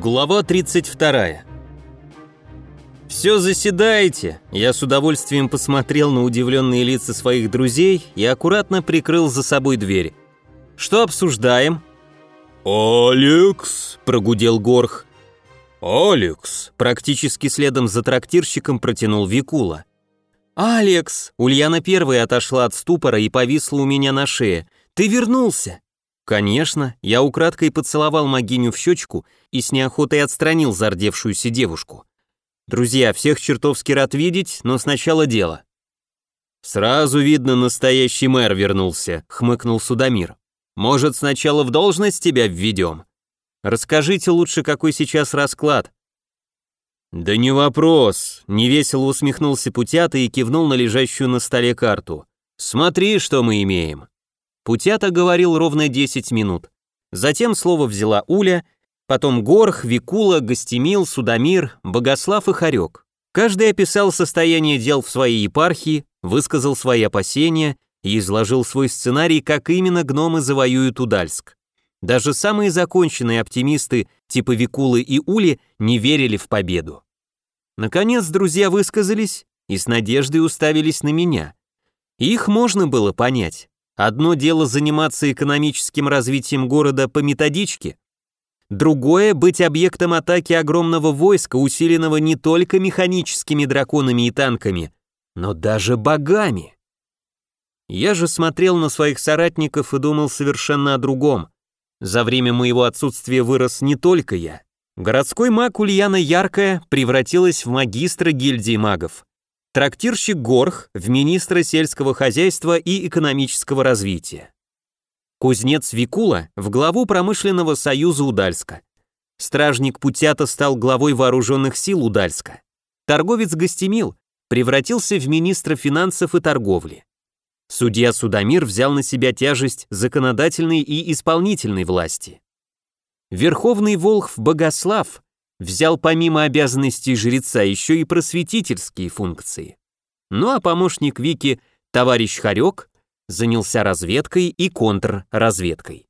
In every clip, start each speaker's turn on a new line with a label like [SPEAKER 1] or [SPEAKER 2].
[SPEAKER 1] Глава 32. «Все заседаете!» Я с удовольствием посмотрел на удивленные лица своих друзей и аккуратно прикрыл за собой дверь. «Что обсуждаем?»
[SPEAKER 2] «Алекс!» – прогудел Горх.
[SPEAKER 1] «Алекс!» – практически следом за трактирщиком протянул Викула. «Алекс!» – Ульяна первая отошла от ступора и повисла у меня на шее. «Ты вернулся!» Конечно, я украдкой поцеловал Магиню в щечку и с неохотой отстранил зардевшуюся девушку. Друзья, всех чертовски рад видеть, но сначала дело. Сразу видно, настоящий мэр вернулся, хмыкнул Судомир. Может, сначала в должность тебя введем? Расскажите лучше, какой сейчас расклад. Да не вопрос, невесело усмехнулся Путята и кивнул на лежащую на столе карту. Смотри, что мы имеем. Путята говорил ровно 10 минут. Затем слово взяла Уля, потом Горх, Викула, Гостемил, Судомир, Богослав и Харек. Каждый описал состояние дел в своей епархии, высказал свои опасения и изложил свой сценарий, как именно гномы завоюют Удальск. Даже самые законченные оптимисты типа Викулы и Ули не верили в победу. Наконец друзья высказались и с надеждой уставились на меня. Их можно было понять. Одно дело заниматься экономическим развитием города по методичке, другое — быть объектом атаки огромного войска, усиленного не только механическими драконами и танками, но даже богами. Я же смотрел на своих соратников и думал совершенно о другом. За время моего отсутствия вырос не только я. Городской маг Ульяна Яркая превратилась в магистра гильдии магов трактирщик Горх в министра сельского хозяйства и экономического развития. Кузнец Викула в главу промышленного союза Удальска. Стражник Путята стал главой вооруженных сил Удальска. Торговец Гостемил превратился в министра финансов и торговли. Судья Судомир взял на себя тяжесть законодательной и исполнительной власти. Верховный Волхв Богослав взял помимо обязанностей жреца еще и просветительские функции. Ну а помощник Вики, товарищ Харек, занялся разведкой и контрразведкой.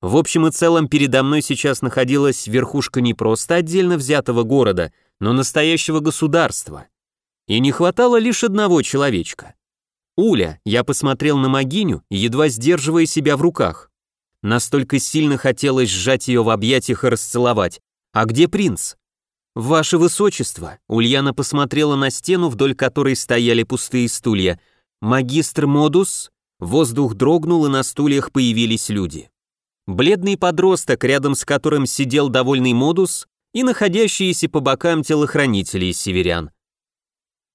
[SPEAKER 1] В общем и целом передо мной сейчас находилась верхушка не просто отдельно взятого города, но настоящего государства. И не хватало лишь одного человечка. Уля, я посмотрел на Магиню, едва сдерживая себя в руках. Настолько сильно хотелось сжать ее в объятиях и расцеловать, «А где принц?» «Ваше высочество», — Ульяна посмотрела на стену, вдоль которой стояли пустые стулья. «Магистр Модус?» Воздух дрогнул, и на стульях появились люди. Бледный подросток, рядом с которым сидел довольный Модус, и находящиеся по бокам телохранители из северян.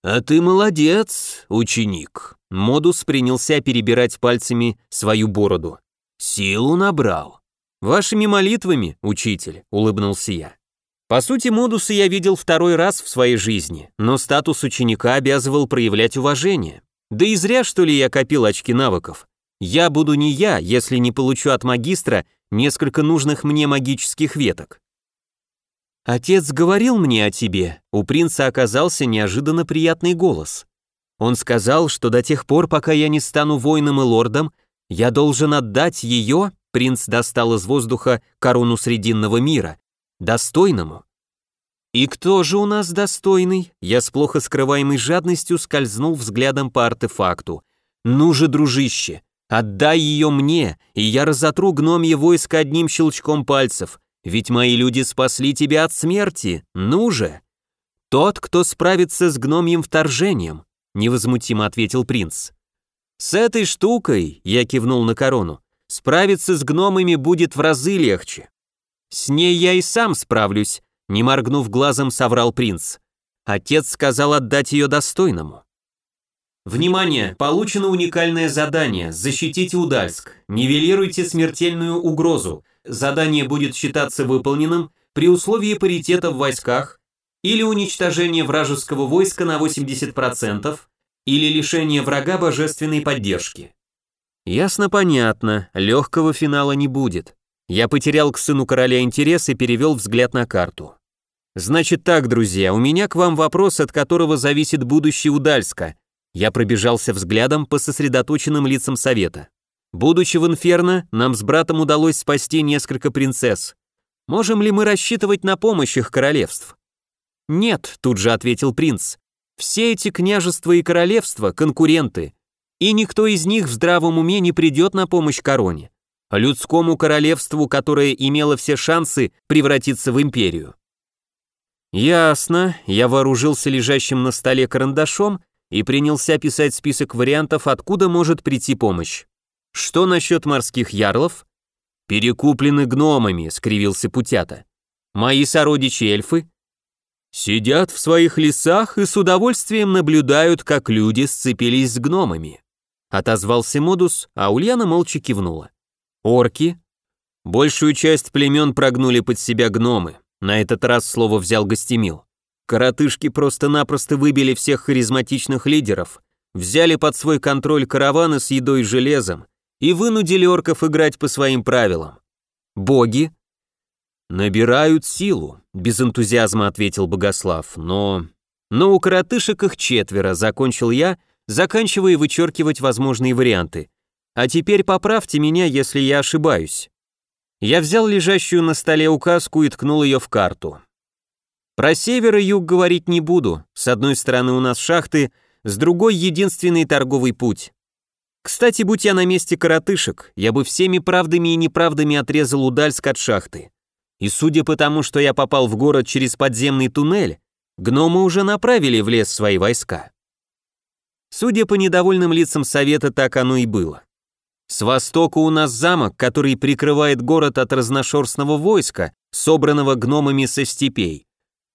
[SPEAKER 1] «А ты молодец, ученик», — Модус принялся перебирать пальцами свою бороду. «Силу набрал». «Вашими молитвами, учитель», — улыбнулся я. По сути, модусы я видел второй раз в своей жизни, но статус ученика обязывал проявлять уважение. Да и зря, что ли, я копил очки навыков. Я буду не я, если не получу от магистра несколько нужных мне магических веток. Отец говорил мне о тебе, у принца оказался неожиданно приятный голос. Он сказал, что до тех пор, пока я не стану воином и лордом, я должен отдать ее принц достал из воздуха корону Срединного мира. Достойному. «И кто же у нас достойный?» Я с плохо скрываемой жадностью скользнул взглядом по артефакту. «Ну же, дружище, отдай ее мне, и я разотру гномье войско одним щелчком пальцев, ведь мои люди спасли тебя от смерти, ну же!» «Тот, кто справится с гномьим вторжением», — невозмутимо ответил принц. «С этой штукой», — я кивнул на корону, Справиться с гномами будет в разы легче. С ней я и сам справлюсь, не моргнув глазом, соврал принц. Отец сказал отдать ее достойному. Внимание! Получено уникальное задание «Защитите Удальск». Нивелируйте смертельную угрозу. Задание будет считаться выполненным при условии паритета в войсках или уничтожения вражеского войска на 80% или лишения врага божественной поддержки. Ясно-понятно, легкого финала не будет. Я потерял к сыну короля интерес и перевел взгляд на карту. Значит так, друзья, у меня к вам вопрос, от которого зависит будущее Удальска. Я пробежался взглядом по сосредоточенным лицам совета. Будучи в Инферно, нам с братом удалось спасти несколько принцесс. Можем ли мы рассчитывать на помощь их королевств? Нет, тут же ответил принц. Все эти княжества и королевства – конкуренты, и никто из них в здравом уме не придет на помощь короне, людскому королевству, которое имело все шансы превратиться в империю. Ясно, я вооружился лежащим на столе карандашом и принялся писать список вариантов, откуда может прийти помощь. Что насчет морских ярлов? Перекуплены гномами, скривился Путята. Мои сородичи эльфы сидят в своих лесах и с удовольствием наблюдают, как люди сцепились с гномами. Отозвался Модус, а Ульяна молча кивнула. Орки? Большую часть племен прогнули под себя гномы. На этот раз слово взял Гостемил. Коротышки просто-напросто выбили всех харизматичных лидеров, взяли под свой контроль караваны с едой и железом и вынудили орков играть по своим правилам. Боги? Набирают силу, без энтузиазма ответил Богослав, но... Но у коротышек их четверо, закончил я, заканчивая вычеркивать возможные варианты. А теперь поправьте меня, если я ошибаюсь. Я взял лежащую на столе указку и ткнул ее в карту. Про север и юг говорить не буду. С одной стороны у нас шахты, с другой единственный торговый путь. Кстати, будь я на месте коротышек, я бы всеми правдами и неправдами отрезал Удальск от шахты. И судя по тому, что я попал в город через подземный туннель, гномы уже направили в лес свои войска. Судя по недовольным лицам совета, так оно и было. С востока у нас замок, который прикрывает город от разношерстного войска, собранного гномами со степей.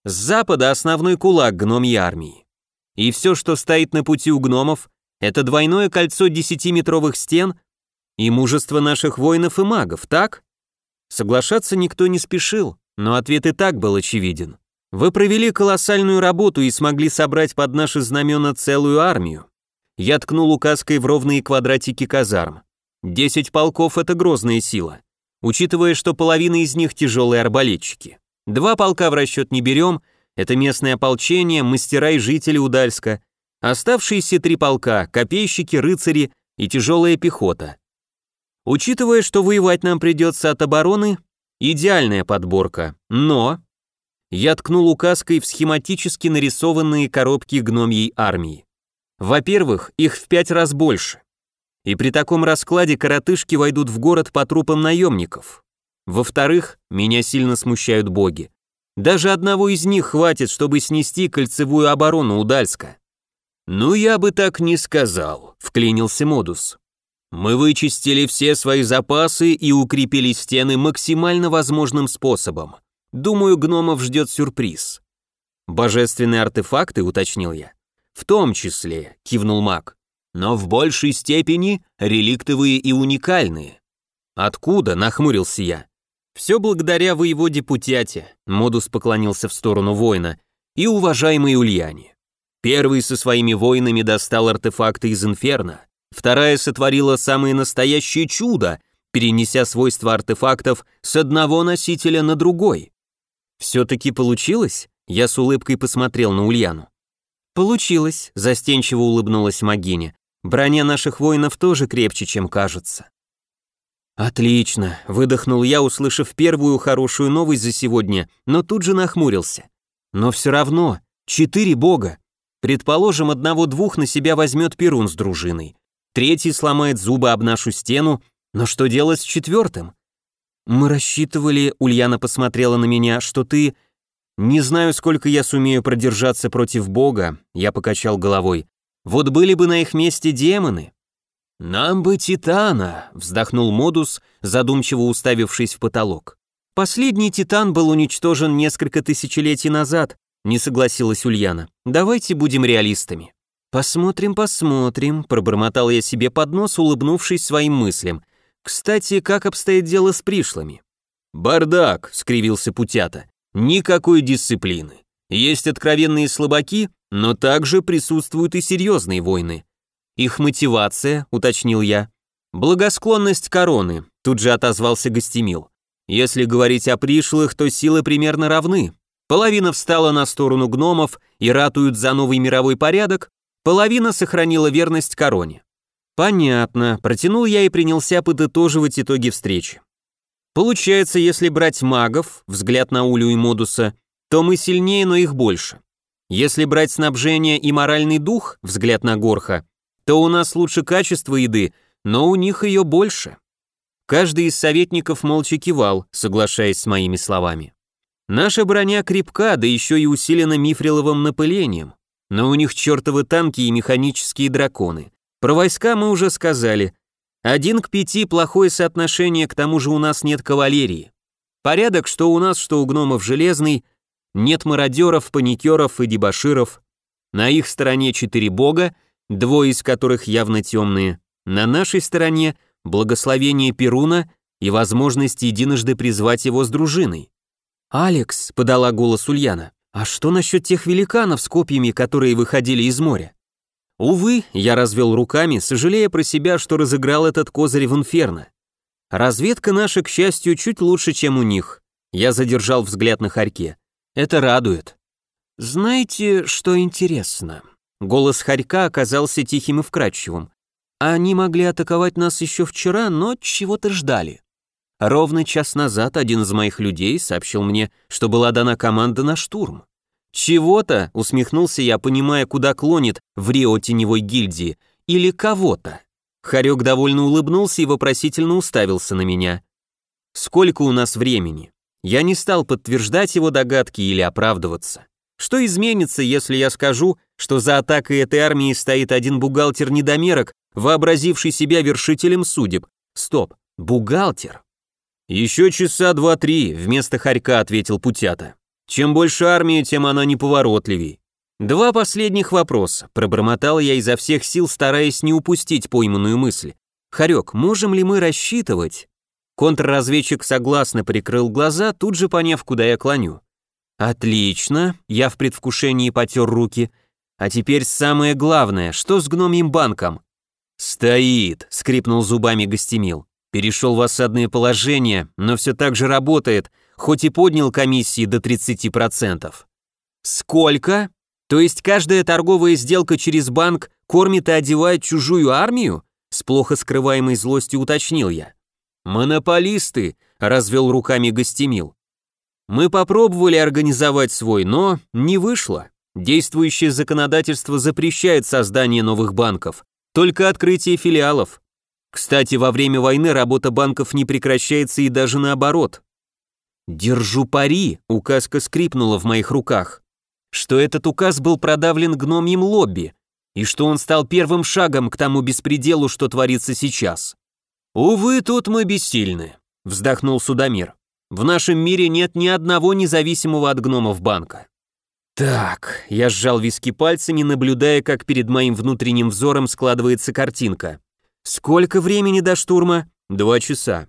[SPEAKER 1] С запада основной кулак гномьей армии. И все, что стоит на пути у гномов, это двойное кольцо десятиметровых стен и мужество наших воинов и магов, так? Соглашаться никто не спешил, но ответ и так был очевиден. Вы провели колоссальную работу и смогли собрать под наши знамена целую армию. Я ткнул указкой в ровные квадратики казарм. Десять полков — это грозная сила, учитывая, что половина из них тяжелые арбалетчики. Два полка в расчет не берем, это местное ополчение, мастера и жители Удальска. Оставшиеся три полка – копейщики, рыцари и тяжелая пехота. Учитывая, что воевать нам придется от обороны, идеальная подборка, но... Я ткнул указкой в схематически нарисованные коробки гномьей армии. Во-первых, их в пять раз больше. И при таком раскладе коротышки войдут в город по трупам наемников. Во-вторых, меня сильно смущают боги. Даже одного из них хватит, чтобы снести кольцевую оборону Удальска. «Ну, я бы так не сказал», — вклинился Модус. «Мы вычистили все свои запасы и укрепили стены максимально возможным способом. Думаю, гномов ждет сюрприз». «Божественные артефакты», — уточнил я. «В том числе», — кивнул маг. «Но в большей степени реликтовые и уникальные». «Откуда?» — нахмурился я. Все благодаря воеводе Путяте, Модус поклонился в сторону воина, и уважаемой Ульяне. Первый со своими воинами достал артефакты из Инферно, вторая сотворила самое настоящее чудо, перенеся свойства артефактов с одного носителя на другой. Все-таки получилось? Я с улыбкой посмотрел на Ульяну. Получилось, застенчиво улыбнулась Магиня. Броня наших воинов тоже крепче, чем кажется. «Отлично», — выдохнул я, услышав первую хорошую новость за сегодня, но тут же нахмурился. «Но все равно, четыре бога. Предположим, одного-двух на себя возьмет Перун с дружиной. Третий сломает зубы об нашу стену, но что делать с четвертым?» «Мы рассчитывали», — Ульяна посмотрела на меня, — «что ты...» «Не знаю, сколько я сумею продержаться против бога», — я покачал головой. «Вот были бы на их месте демоны, «Нам бы Титана», — вздохнул Модус, задумчиво уставившись в потолок. «Последний Титан был уничтожен несколько тысячелетий назад», — не согласилась Ульяна. «Давайте будем реалистами». «Посмотрим, посмотрим», — пробормотал я себе под нос, улыбнувшись своим мыслям. «Кстати, как обстоит дело с пришлыми?» «Бардак», — скривился Путята. «Никакой дисциплины. Есть откровенные слабаки, но также присутствуют и серьезные войны. Их мотивация, уточнил я. Благосклонность короны, тут же отозвался Гостемил. Если говорить о пришлых, то силы примерно равны. Половина встала на сторону гномов и ратуют за новый мировой порядок, половина сохранила верность короне. Понятно, протянул я и принялся подытоживать итоги встречи. Получается, если брать магов, взгляд на Улю и Модуса, то мы сильнее, но их больше. Если брать снабжение и моральный дух, взгляд на Горха, то у нас лучше качество еды, но у них ее больше. Каждый из советников молча кивал, соглашаясь с моими словами. Наша броня крепка, да еще и усилена мифриловым напылением. Но у них чертовы танки и механические драконы. Про войска мы уже сказали. Один к пяти плохое соотношение, к тому же у нас нет кавалерии. Порядок, что у нас, что у гномов железный, нет мародеров, паникеров и дебоширов. На их стороне четыре бога, двое из которых явно темные. На нашей стороне благословение Перуна и возможность единожды призвать его с дружиной. «Алекс», — подала голос Ульяна, — «а что насчет тех великанов с копьями, которые выходили из моря?» Увы, я развел руками, сожалея про себя, что разыграл этот козырь в инферно. Разведка наша, к счастью, чуть лучше, чем у них. Я задержал взгляд на Харьке. Это радует. Знаете, что интересно? Голос Харька оказался тихим и вкрадчивым. Они могли атаковать нас еще вчера, но чего-то ждали. Ровно час назад один из моих людей сообщил мне, что была дана команда на штурм. «Чего-то?» — усмехнулся я, понимая, куда клонит в Рио теневой гильдии. «Или кого-то?» Харек довольно улыбнулся и вопросительно уставился на меня. «Сколько у нас времени?» Я не стал подтверждать его догадки или оправдываться. Что изменится, если я скажу, что за атакой этой армии стоит один бухгалтер-недомерок, вообразивший себя вершителем судеб? Стоп, бухгалтер? Еще часа два-три, вместо хорька ответил Путята. Чем больше армии, тем она неповоротливей. Два последних вопроса, пробормотал я изо всех сил, стараясь не упустить пойманную мысль. Харек, можем ли мы рассчитывать, Контрразведчик согласно прикрыл глаза, тут же поняв, куда я клоню. «Отлично», — я в предвкушении потер руки. «А теперь самое главное, что с гномьим банком?» «Стоит», — скрипнул зубами гостемил. «Перешел в осадное положение, но все так же работает, хоть и поднял комиссии до 30%. «Сколько? То есть каждая торговая сделка через банк кормит и одевает чужую армию?» С плохо скрываемой злостью уточнил я. «Монополисты», — развел руками гостемил. «Мы попробовали организовать свой, но не вышло. Действующее законодательство запрещает создание новых банков, только открытие филиалов. Кстати, во время войны работа банков не прекращается и даже наоборот. «Держу пари», — указка скрипнула в моих руках, что этот указ был продавлен гномьим лобби, и что он стал первым шагом к тому беспределу, что творится сейчас. «Увы, тут мы бессильны», — вздохнул Судомир. «В нашем мире нет ни одного независимого от гномов банка». «Так», — я сжал виски пальцами, наблюдая, как перед моим внутренним взором складывается картинка. «Сколько времени до штурма?» «Два часа».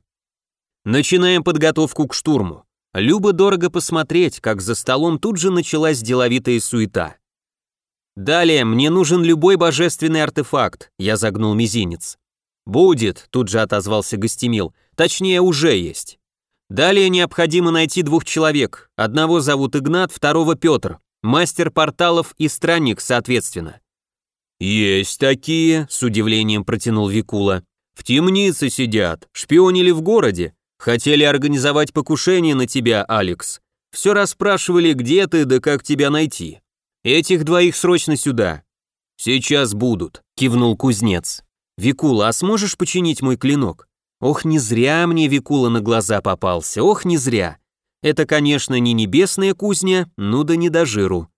[SPEAKER 1] «Начинаем подготовку к штурму. Любо дорого посмотреть, как за столом тут же началась деловитая суета. Далее мне нужен любой божественный артефакт, я загнул мизинец. «Будет», — тут же отозвался Гостемил, — «точнее, уже есть». Далее необходимо найти двух человек. Одного зовут Игнат, второго Петр, мастер порталов и странник, соответственно. «Есть такие», — с удивлением протянул Викула. «В темнице сидят, шпионили в городе, хотели организовать покушение на тебя, Алекс. Все расспрашивали, где ты, да как тебя найти. Этих двоих срочно сюда». «Сейчас будут», — кивнул кузнец. «Викула, а сможешь починить мой клинок?» «Ох, не зря мне Викула на глаза попался, ох, не зря. Это, конечно, не небесная кузня, ну да не до жиру».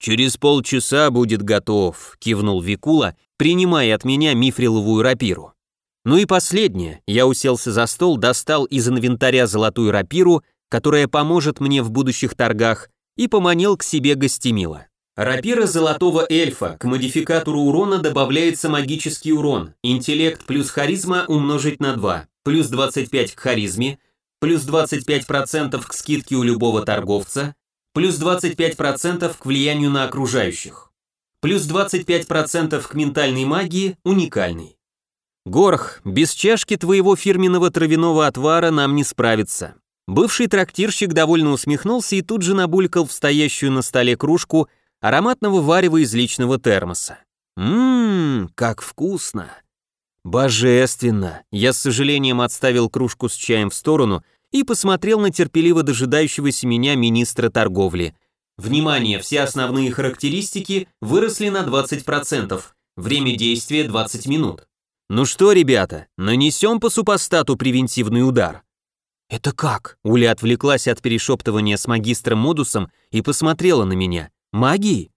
[SPEAKER 1] «Через полчаса будет готов», — кивнул Викула, принимая от меня мифриловую рапиру. Ну и последнее, я уселся за стол, достал из инвентаря золотую рапиру, которая поможет мне в будущих торгах, и поманил к себе гостемила. Рапира золотого эльфа. К модификатору урона добавляется магический урон. Интеллект плюс харизма умножить на 2. Плюс 25 к харизме. Плюс 25% к скидке у любого торговца. Плюс 25% к влиянию на окружающих. Плюс 25% к ментальной магии уникальный. Горх, без чашки твоего фирменного травяного отвара нам не справиться. Бывший трактирщик довольно усмехнулся и тут же набулькал в стоящую на столе кружку ароматного варева из личного термоса. Ммм, как вкусно! Божественно! Я с сожалением отставил кружку с чаем в сторону и посмотрел на терпеливо дожидающегося меня министра торговли. Внимание, все основные характеристики выросли на 20%. Время действия 20 минут. Ну что, ребята, нанесем по супостату превентивный удар. Это как? Уля отвлеклась от перешептывания с магистром Модусом и посмотрела на меня. Магии?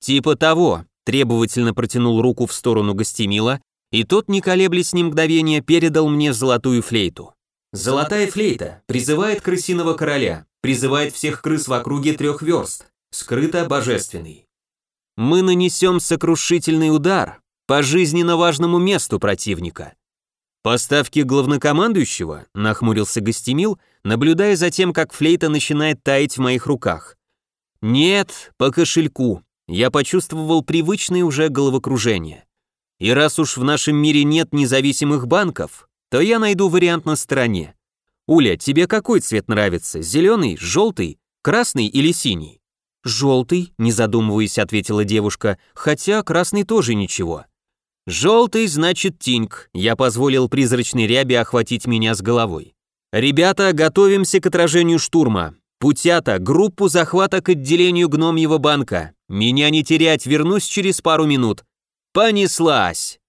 [SPEAKER 1] Типа того. Требовательно протянул руку в сторону гостемила, и тот, не колеблясь ни мгновения, передал мне золотую флейту. Золотая флейта призывает крысиного короля, призывает всех крыс в округе трех верст, скрыто божественный. Мы нанесем сокрушительный удар по жизненно важному месту противника. Поставки главнокомандующего, нахмурился Гостемил, наблюдая за тем, как флейта начинает таять в моих руках. Нет, по кошельку. Я почувствовал привычное уже головокружение. И раз уж в нашем мире нет независимых банков, то я найду вариант на стороне. Уля, тебе какой цвет нравится? Зеленый, желтый, красный или синий? Желтый, не задумываясь, ответила девушка, хотя красный тоже ничего. Желтый значит тиньк, я позволил призрачной рябе охватить меня с головой. Ребята, готовимся к отражению штурма. Путята, группу захвата к отделению гномьего банка. Меня не терять, вернусь через пару минут. Понеслась!